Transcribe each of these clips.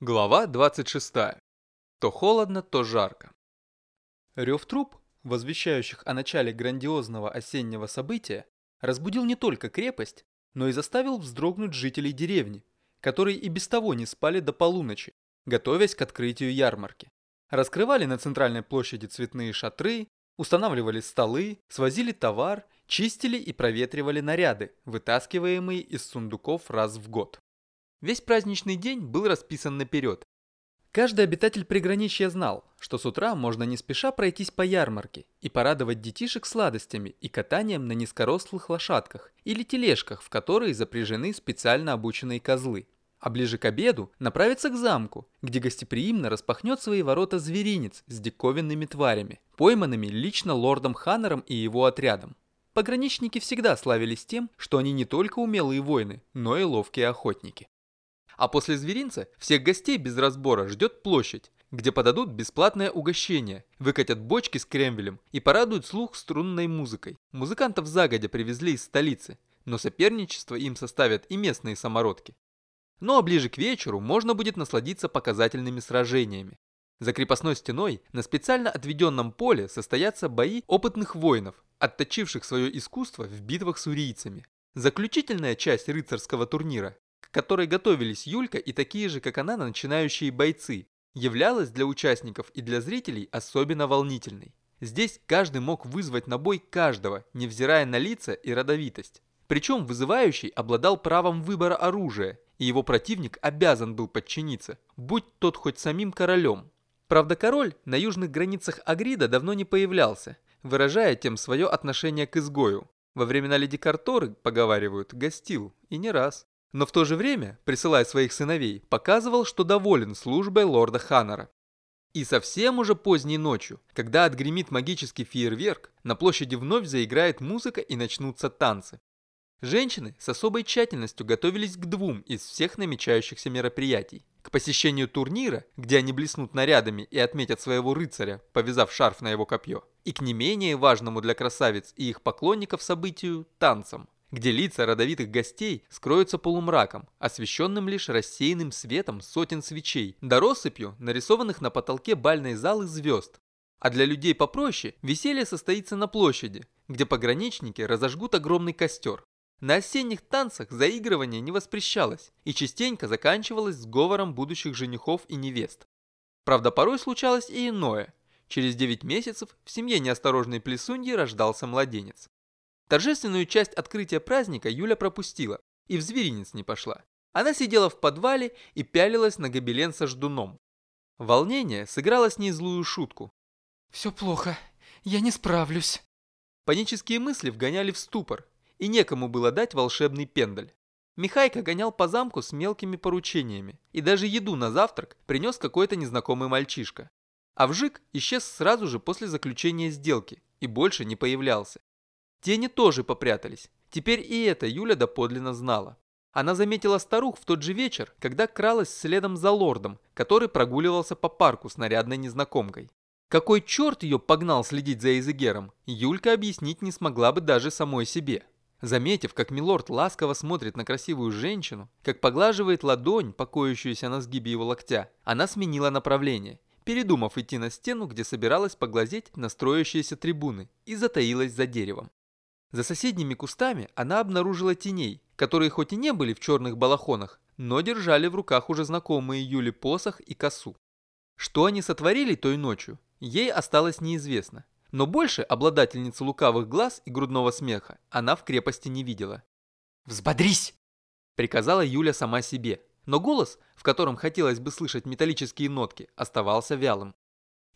Глава 26. То холодно, то жарко. Рев труб, возвещающих о начале грандиозного осеннего события, разбудил не только крепость, но и заставил вздрогнуть жителей деревни, которые и без того не спали до полуночи, готовясь к открытию ярмарки. Раскрывали на центральной площади цветные шатры, устанавливали столы, свозили товар, чистили и проветривали наряды, вытаскиваемые из сундуков раз в год. Весь праздничный день был расписан наперед. Каждый обитатель приграничья знал, что с утра можно не спеша пройтись по ярмарке и порадовать детишек сладостями и катанием на низкорослых лошадках или тележках, в которые запряжены специально обученные козлы. А ближе к обеду направиться к замку, где гостеприимно распахнет свои ворота зверинец с диковинными тварями, пойманными лично лордом Ханнером и его отрядом. Пограничники всегда славились тем, что они не только умелые воины, но и ловкие охотники. А после зверинца всех гостей без разбора ждет площадь, где подадут бесплатное угощение, выкатят бочки с кремвелем и порадуют слух струнной музыкой. Музыкантов загодя привезли из столицы, но соперничество им составят и местные самородки. Ну а ближе к вечеру можно будет насладиться показательными сражениями. За крепостной стеной на специально отведенном поле состоятся бои опытных воинов, отточивших свое искусство в битвах с урийцами. Заключительная часть рыцарского турнира которой готовились Юлька и такие же, как она, начинающие бойцы, являлась для участников и для зрителей особенно волнительной. Здесь каждый мог вызвать на бой каждого, невзирая на лица и родовитость. Причем вызывающий обладал правом выбора оружия, и его противник обязан был подчиниться, будь тот хоть самим королем. Правда, король на южных границах Агрида давно не появлялся, выражая тем свое отношение к изгою. Во времена леди Карторы, поговаривают, гостил, и не раз но в то же время, присылая своих сыновей, показывал, что доволен службой лорда Ханнера. И совсем уже поздней ночью, когда отгремит магический фейерверк, на площади вновь заиграет музыка и начнутся танцы. Женщины с особой тщательностью готовились к двум из всех намечающихся мероприятий. К посещению турнира, где они блеснут нарядами и отметят своего рыцаря, повязав шарф на его копье, и к не менее важному для красавиц и их поклонников событию – танцам где лица родовитых гостей скроются полумраком, освещенным лишь рассеянным светом сотен свечей, да россыпью нарисованных на потолке бальной залы звезд. А для людей попроще веселье состоится на площади, где пограничники разожгут огромный костер. На осенних танцах заигрывание не воспрещалось и частенько заканчивалось сговором будущих женихов и невест. Правда, порой случалось и иное. Через 9 месяцев в семье неосторожной плесуньи рождался младенец. Торжественную часть открытия праздника Юля пропустила и в зверинец не пошла. Она сидела в подвале и пялилась на гобелен со ждуном. Волнение сыграло с ней злую шутку. «Все плохо, я не справлюсь». Панические мысли вгоняли в ступор, и некому было дать волшебный пендаль. Михайка гонял по замку с мелкими поручениями, и даже еду на завтрак принес какой-то незнакомый мальчишка. А вжик исчез сразу же после заключения сделки и больше не появлялся. Тени тоже попрятались. Теперь и это Юля доподлинно знала. Она заметила старух в тот же вечер, когда кралась следом за лордом, который прогуливался по парку с нарядной незнакомкой. Какой черт ее погнал следить за Эйзегером, Юлька объяснить не смогла бы даже самой себе. Заметив, как милорд ласково смотрит на красивую женщину, как поглаживает ладонь, покоящуюся на сгибе его локтя, она сменила направление, передумав идти на стену, где собиралась поглазеть на строящиеся трибуны, и затаилась за деревом. За соседними кустами она обнаружила теней, которые хоть и не были в черных балахонах, но держали в руках уже знакомые Юле посох и косу. Что они сотворили той ночью, ей осталось неизвестно. Но больше обладательницы лукавых глаз и грудного смеха она в крепости не видела. «Взбодрись!» – приказала Юля сама себе. Но голос, в котором хотелось бы слышать металлические нотки, оставался вялым.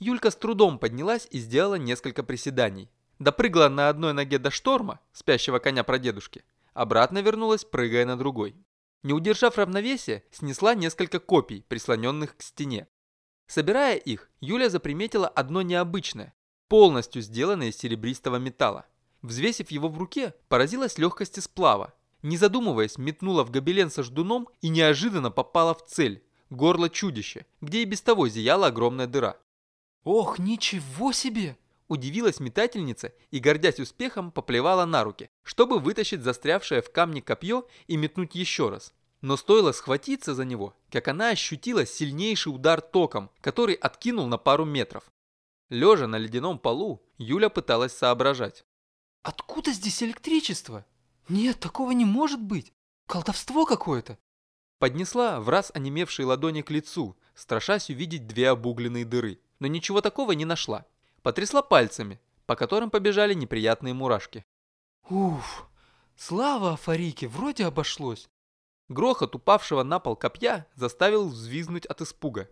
Юлька с трудом поднялась и сделала несколько приседаний допрыгала на одной ноге до шторма, спящего коня прадедушки, обратно вернулась, прыгая на другой. Не удержав равновесия, снесла несколько копий, прислоненных к стене. Собирая их, Юля заприметила одно необычное, полностью сделанное из серебристого металла. Взвесив его в руке, поразилась легкости сплава. Не задумываясь, метнула в гобелен со ждуном и неожиданно попала в цель – горло чудища, где и без того зияла огромная дыра. «Ох, ничего себе!» Удивилась метательница и, гордясь успехом, поплевала на руки, чтобы вытащить застрявшее в камне копье и метнуть еще раз. Но стоило схватиться за него, как она ощутила сильнейший удар током, который откинул на пару метров. Лежа на ледяном полу, Юля пыталась соображать. «Откуда здесь электричество? Нет, такого не может быть. Колдовство какое-то». Поднесла в раз онемевшие ладони к лицу, страшась увидеть две обугленные дыры, но ничего такого не нашла. Потрясла пальцами, по которым побежали неприятные мурашки. «Уф, слава Афарике, вроде обошлось». Грохот упавшего на пол копья заставил взвизнуть от испуга.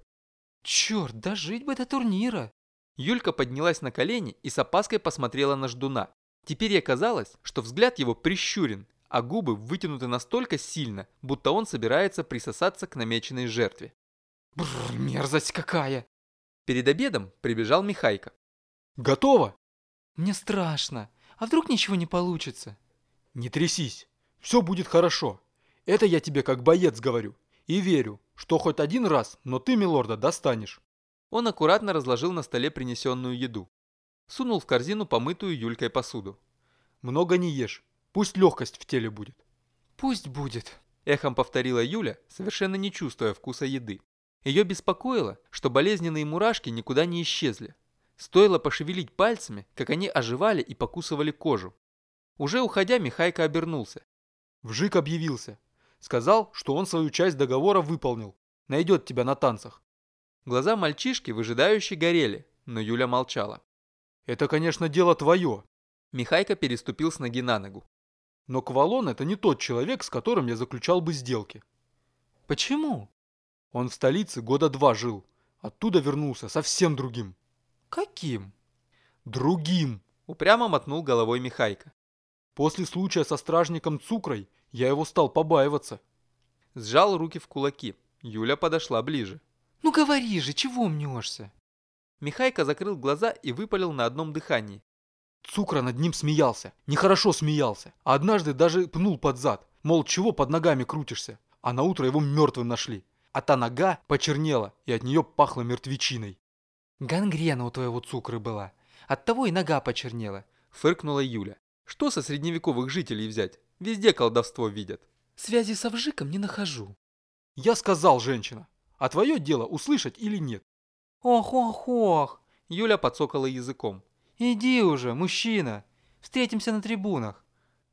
«Черт, дожить бы до турнира!» Юлька поднялась на колени и с опаской посмотрела на ждуна. Теперь ей казалось, что взгляд его прищурен, а губы вытянуты настолько сильно, будто он собирается присосаться к намеченной жертве. Бррр, мерзость какая! Перед обедом прибежал Михайка. Готово? Мне страшно. А вдруг ничего не получится? Не трясись. Все будет хорошо. Это я тебе как боец говорю. И верю, что хоть один раз, но ты милорда достанешь. Он аккуратно разложил на столе принесенную еду. Сунул в корзину помытую Юлькой посуду. Много не ешь, пусть легкость в теле будет. Пусть будет, эхом повторила Юля, совершенно не чувствуя вкуса еды. Ее беспокоило, что болезненные мурашки никуда не исчезли. Стоило пошевелить пальцами, как они оживали и покусывали кожу. Уже уходя, Михайка обернулся. Вжик объявился. Сказал, что он свою часть договора выполнил. Найдет тебя на танцах. Глаза мальчишки выжидающе горели, но Юля молчала. «Это, конечно, дело твое». Михайка переступил с ноги на ногу. «Но Квалон – это не тот человек, с которым я заключал бы сделки». «Почему?» «Он в столице года два жил. Оттуда вернулся совсем другим». «Каким?» «Другим», – упрямо мотнул головой Михайка. «После случая со стражником Цукрой я его стал побаиваться». Сжал руки в кулаки. Юля подошла ближе. Ну говори же, чего мнешься? Михайка закрыл глаза и выпалил на одном дыхании. Цукра над ним смеялся, нехорошо смеялся, а однажды даже пнул под зад, мол, чего под ногами крутишься, а на утро его мертвым нашли, а та нога почернела, и от нее пахло мертвечиной. Гангрена у твоего цукры была, оттого и нога почернела, фыркнула Юля. Что со средневековых жителей взять? Везде колдовство видят. Связи со вжиком не нахожу. Я сказал, женщина, а твое дело услышать или нет. Ох, ох, ох. Юля подсокала языком. Иди уже, мужчина. Встретимся на трибунах.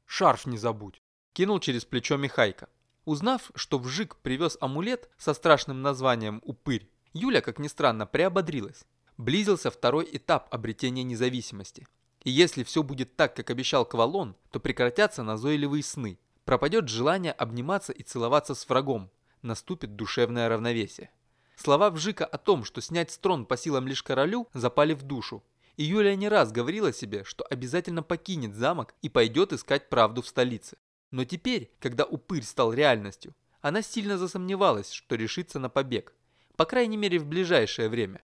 Шарф не забудь. Кинул через плечо Михайка. Узнав, что Вжик привез амулет со страшным названием «Упырь», Юля, как ни странно, приободрилась. Близился второй этап обретения независимости. И если все будет так, как обещал Квалон, то прекратятся назойливые сны. Пропадет желание обниматься и целоваться с врагом, наступит душевное равновесие. Слова Вжика о том, что снять с трон по силам лишь королю, запали в душу. И Юлия не раз говорила себе, что обязательно покинет замок и пойдет искать правду в столице. Но теперь, когда упырь стал реальностью, она сильно засомневалась, что решится на побег. По крайней мере, в ближайшее время.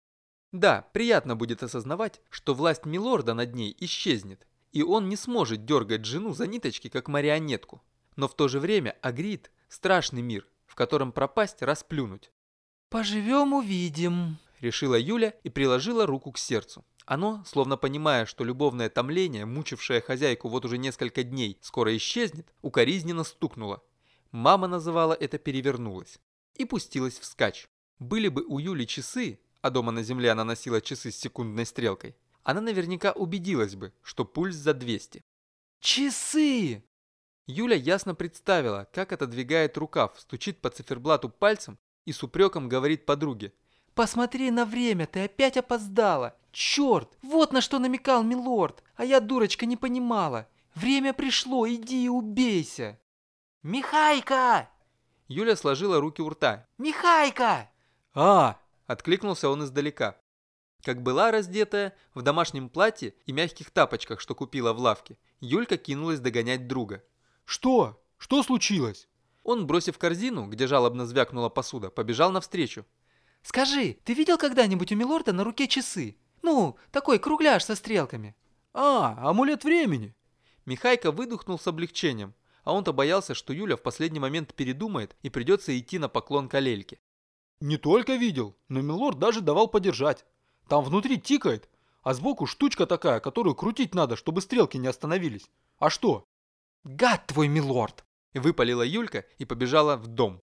Да, приятно будет осознавать, что власть Милорда над ней исчезнет, и он не сможет дергать жену за ниточки, как марионетку. Но в то же время Агрид – страшный мир, в котором пропасть расплюнуть. «Поживем – увидим», – решила Юля и приложила руку к сердцу. Оно, словно понимая, что любовное томление, мучившее хозяйку вот уже несколько дней, скоро исчезнет, укоризненно стукнуло. Мама называла это «перевернулась» и пустилась вскачь. Были бы у Юли часы, а дома на земле она носила часы с секундной стрелкой, она наверняка убедилась бы, что пульс за 200. «Часы!» Юля ясно представила, как отодвигает рукав, стучит по циферблату пальцем и с упреком говорит подруге. «Посмотри на время, ты опять опоздала! Черт, вот на что намекал милорд, а я, дурочка, не понимала! Время пришло, иди и убейся!» «Михайка!» Юля сложила руки у рта. «Михайка!» «А!» – откликнулся он издалека. Как была раздетая, в домашнем платье и мягких тапочках, что купила в лавке, Юлька кинулась догонять друга. «Что? Что случилось?» Он, бросив корзину, где жалобно звякнула посуда, побежал навстречу. «Скажи, ты видел когда-нибудь у Милорда на руке часы? Ну, такой кругляш со стрелками». «А, амулет времени!» Михайка выдохнул с облегчением, а он-то боялся, что Юля в последний момент передумает и придется идти на поклон к Алельке. «Не только видел, но Милорд даже давал подержать. Там внутри тикает, а сбоку штучка такая, которую крутить надо, чтобы стрелки не остановились. А что?» «Гад твой, милорд!» Выпалила Юлька и побежала в дом.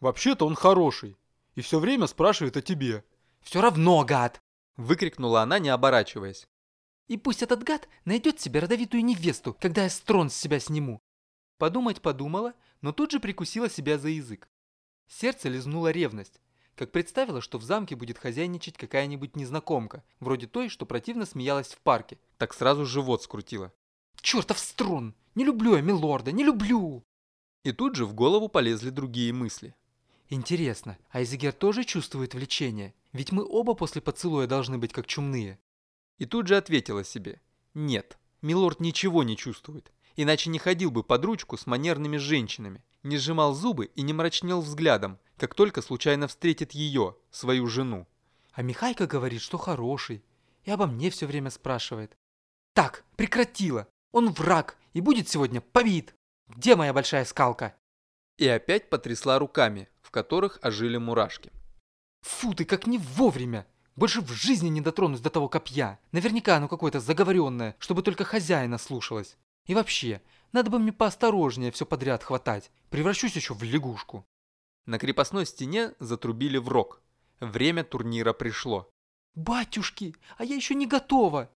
Вообще-то он хороший. И все время спрашивает о тебе. Все равно, гад. Выкрикнула она, не оборачиваясь. И пусть этот гад найдет себе родовитую невесту, когда я строн с себя сниму. Подумать подумала, но тут же прикусила себя за язык. Сердце лизнула ревность, как представила, что в замке будет хозяйничать какая-нибудь незнакомка, вроде той, что противно смеялась в парке. Так сразу живот скрутила. Чертов струн! Не люблю я милорда, не люблю! И тут же в голову полезли другие мысли. Интересно, Айзегер тоже чувствует влечение? Ведь мы оба после поцелуя должны быть как чумные. И тут же ответила себе. Нет, милорд ничего не чувствует. Иначе не ходил бы под ручку с манерными женщинами, не сжимал зубы и не мрачнел взглядом, как только случайно встретит ее, свою жену. А Михайка говорит, что хороший, и обо мне все время спрашивает. Так, прекратила. Он враг и будет сегодня побит. Где моя большая скалка? И опять потрясла руками, в которых ожили мурашки. Фу ты, как не вовремя! Больше в жизни не дотронусь до того копья. Наверняка оно какое-то заговоренное, чтобы только хозяина слушалось. И вообще, надо бы мне поосторожнее все подряд хватать. Превращусь еще в лягушку. На крепостной стене затрубили в рог. Время турнира пришло. «Батюшки, а я еще не готова!